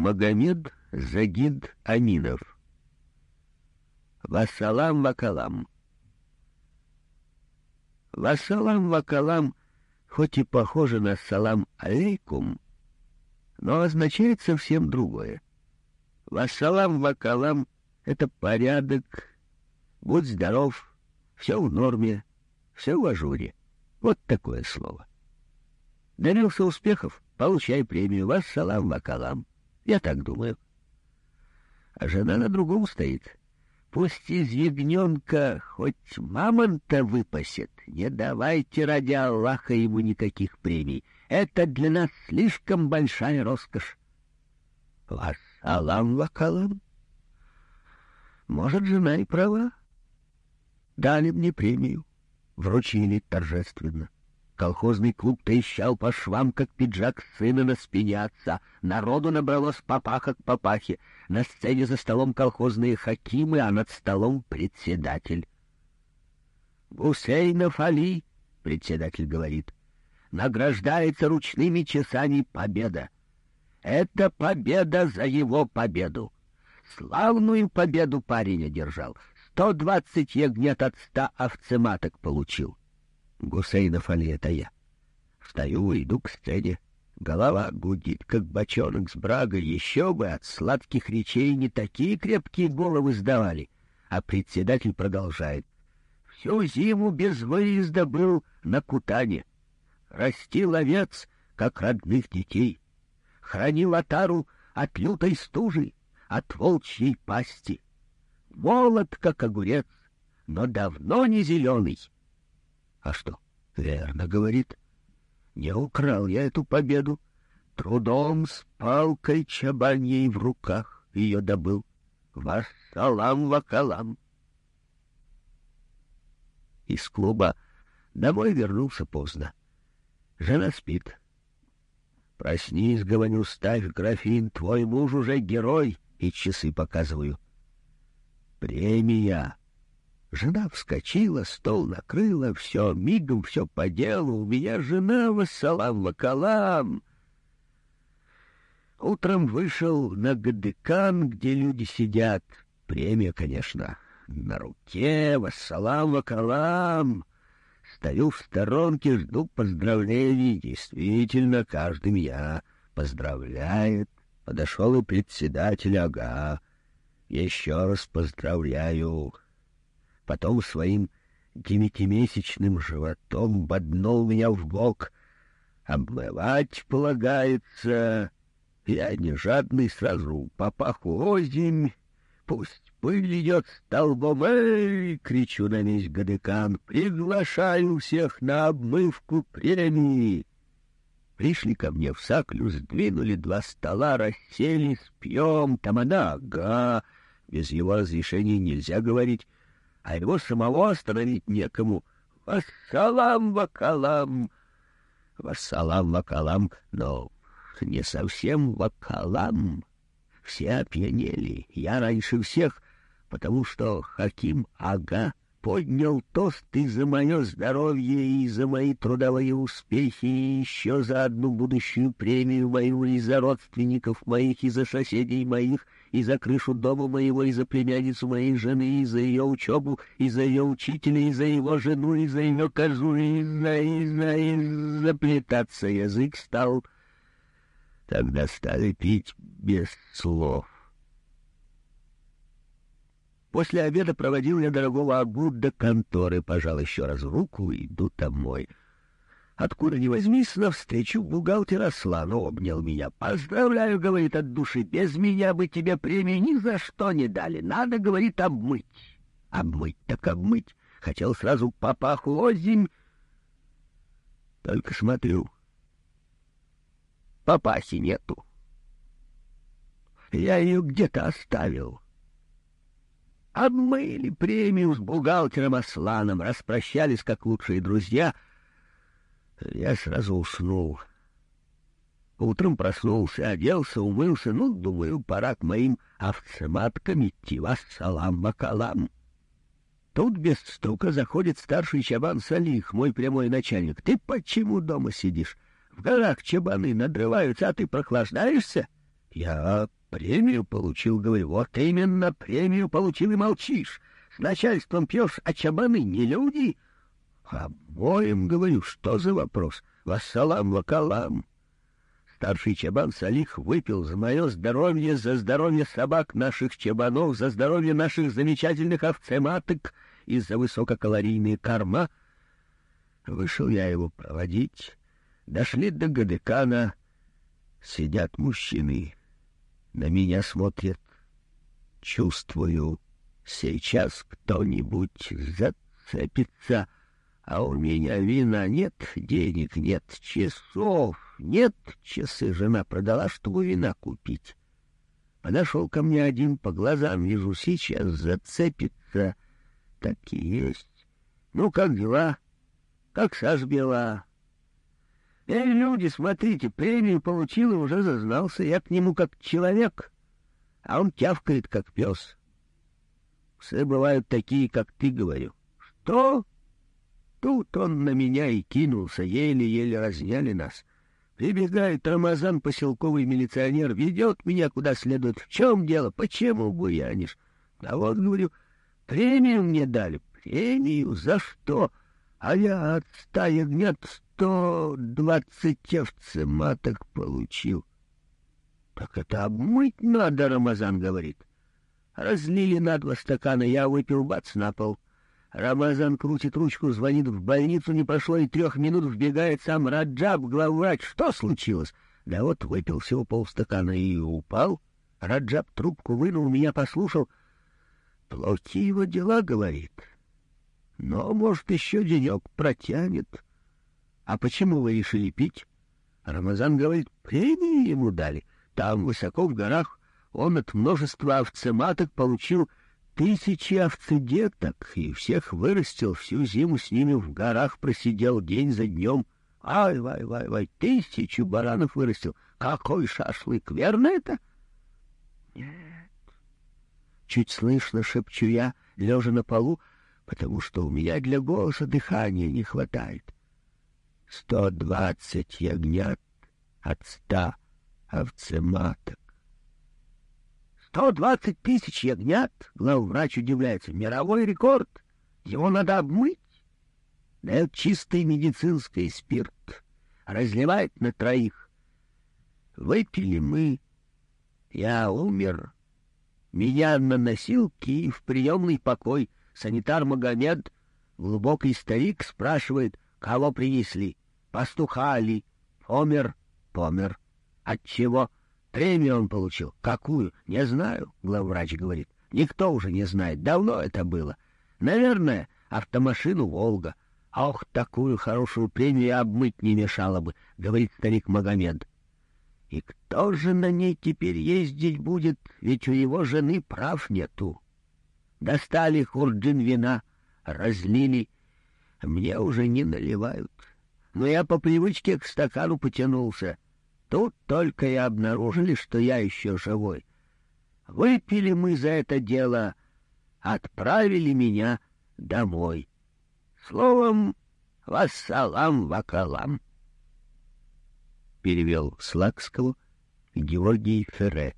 Магомед Загид Аминов. Вассалам вакалам. Вассалам вакалам, хоть и похоже на салам алейкум, но означает совсем другое. Вассалам вакалам — это порядок, будь здоров, все в норме, все в ажуре. Вот такое слово. Добился успехов, получай премию, вассалам вакалам. Я так думаю. А жена на другом стоит. Пусть из ягненка хоть мамонта выпасет, не давайте ради Аллаха ему никаких премий. Это для нас слишком большая роскошь. Вассалам вакалам. Может, жена и права. Дали мне премию, вручили торжественно. Колхозный клуб трещал по швам, как пиджак сына на спине отца. Народу набралось папаха к папахе. На сцене за столом колхозные хакимы, а над столом председатель. «Гусейнов Али», — председатель говорит, — «награждается ручными часами победа. Это победа за его победу. Славную победу парень одержал. Сто двадцать ягнят от ста овцематок получил. Гусейнов Али это я. Встаю, иду к сцене. Голова гудит, как бочонок с брагой. Еще бы от сладких речей не такие крепкие головы сдавали. А председатель продолжает. Всю зиму без выезда был на Кутане. Растил овец, как родных детей. Хранил отару от лютой стужи, от волчьей пасти. Молод, как огурец, но давно не зеленый. А что? Верно говорит. Не украл я эту победу. Трудом с палкой чабаньей в руках ее добыл. Вассалам вакалам. Из клуба домой вернулся поздно. Жена спит. Проснись, говорю, ставь графин, твой муж уже герой, и часы показываю. Премия Жена вскочила, стол накрыла, все мигом, все по делу. У меня жена вассалам вакалам. Утром вышел на Гадыкан, где люди сидят. Премия, конечно, на руке, вассалам вакалам. Стою в сторонке, жду поздравлений. Действительно, каждый меня поздравляет. Подошел и председатель Ага. Еще раз поздравляю потом своим девятимесячным животом боднул меня в бок. Обмывать полагается. Я не жадный, сразу папаху озимь. Пусть пыль идет столбом, эй, кричу на весь Гадыкан, приглашаю всех на обмывку премии. Пришли ко мне в саклю, сдвинули два стола, расселись, пьем, там она, ага, без его разрешения нельзя говорить а его самого остановить некому. Вассалам вакалам! Вассалам вакалам, но не совсем вакалам. Все опьянели, я раньше всех, потому что Хаким Ага поднял тост и за мое здоровье, и за мои трудовые успехи, и еще за одну будущую премию мою, и за родственников моих, и за соседей моих — и за крышу дома моего, и за племянницу моей жены, и за ее учебу, и за ее учителя, и за его жену, и за ее козу, и за, и за, и заплетаться язык стал. Тогда стали пить без слов. После обеда проводил я дорогого Агу до конторы, пожал еще раз руку иду домой. — Откуда ни возьмись, навстречу бухгалтер Аслан обнял меня. «Поздравляю, — говорит от души, — без меня бы тебе премии ни за что не дали. Надо, — говорит, — обмыть». Обмыть так обмыть. Хотел сразу папаху озимь. Только смотрю. Папахи нету. Я ее где-то оставил. Обмыли премию с бухгалтером Асланом, распрощались как лучшие друзья — я сразу уснул. Утром проснулся, оделся, умылся. Ну, думаю, пора к моим овцематкам идти. Вассалам, макалам. Тут без стука заходит старший чабан Салих, мой прямой начальник. Ты почему дома сидишь? В горах чабаны надрываются, а ты прохлаждаешься? Я премию получил, говорю. Вот именно, премию получил и молчишь. С начальством пьешь, а чабаны не люди. Обоим, говорю, что за вопрос? Вассалам вакалам. Старший чабан Салих выпил за мое здоровье, за здоровье собак наших чабанов, за здоровье наших замечательных овцематок и за высококалорийные корма. Вышел я его проводить. Дошли до Гадекана. Сидят мужчины. На меня смотрят. Чувствую, сейчас кто-нибудь зацепится — а у меня вина нет, денег нет, часов нет. Часы жена продала, чтобы вина купить. Подошел ко мне один, по глазам вижу, сейчас зацепится. Так и есть. Ну, как дела? Как саж бела? Эй, люди, смотрите, премию получил и уже зазнался. Я к нему как человек, а он тявкает, как пес. Все бывают такие, как ты, говорю. Что? Тут он на меня и кинулся, еле-еле разняли нас. Прибегает Рамазан, поселковый милиционер, ведет меня куда следует. В чем дело? Почему буянишь? А вот, говорю, премию мне дали. Премию? За что? А я от ста ягнят сто двадцать маток получил. Так это обмыть надо, Рамазан говорит. Разлили на два стакана, я выпил бац на пол — Рамазан крутит ручку, звонит в больницу, не прошло и трех минут, вбегает сам Раджаб, главврач. Что случилось? Да вот выпил всего полстакана и упал. Раджаб трубку вынул, меня послушал. Плохи его дела, говорит. Но, может, еще денек протянет. А почему вы решили пить? Рамазан говорит, премию ему дали. Там, высоко в горах, он от множества овцематок получил тысячи овцедеток, и всех вырастил, всю зиму с ними в горах просидел день за днем. Ай-вай-вай-вай, тысячу баранов вырастил. Какой шашлык, верно это? Нет. Чуть слышно шепчу я, лежа на полу, потому что у меня для голоса дыхания не хватает. Сто двадцать ягнят от ста овцематок. Сто двадцать тысяч ягнят, главврач удивляется, мировой рекорд. Его надо обмыть. Дает чистый медицинский спирт, разливает на троих. Выпили мы, я умер. Меня на носилке и в приемный покой санитар Магомед, глубокий старик, спрашивает, кого принесли. Пастуха ли? Помер? Помер. От чего? Премию он получил. Какую? Не знаю, главврач говорит. Никто уже не знает. Давно это было. Наверное, автомашину «Волга». Ох, такую хорошую премию обмыть не мешало бы, говорит старик Магомед. И кто же на ней теперь ездить будет, ведь у его жены прав нету. Достали хурджин вина, разлили. Мне уже не наливают. Но я по привычке к стакану потянулся — Тут только и обнаружили, что я еще живой. Выпили мы за это дело, отправили меня домой. Словом, вассалам вакалам. Перевел с Георгий Ферре.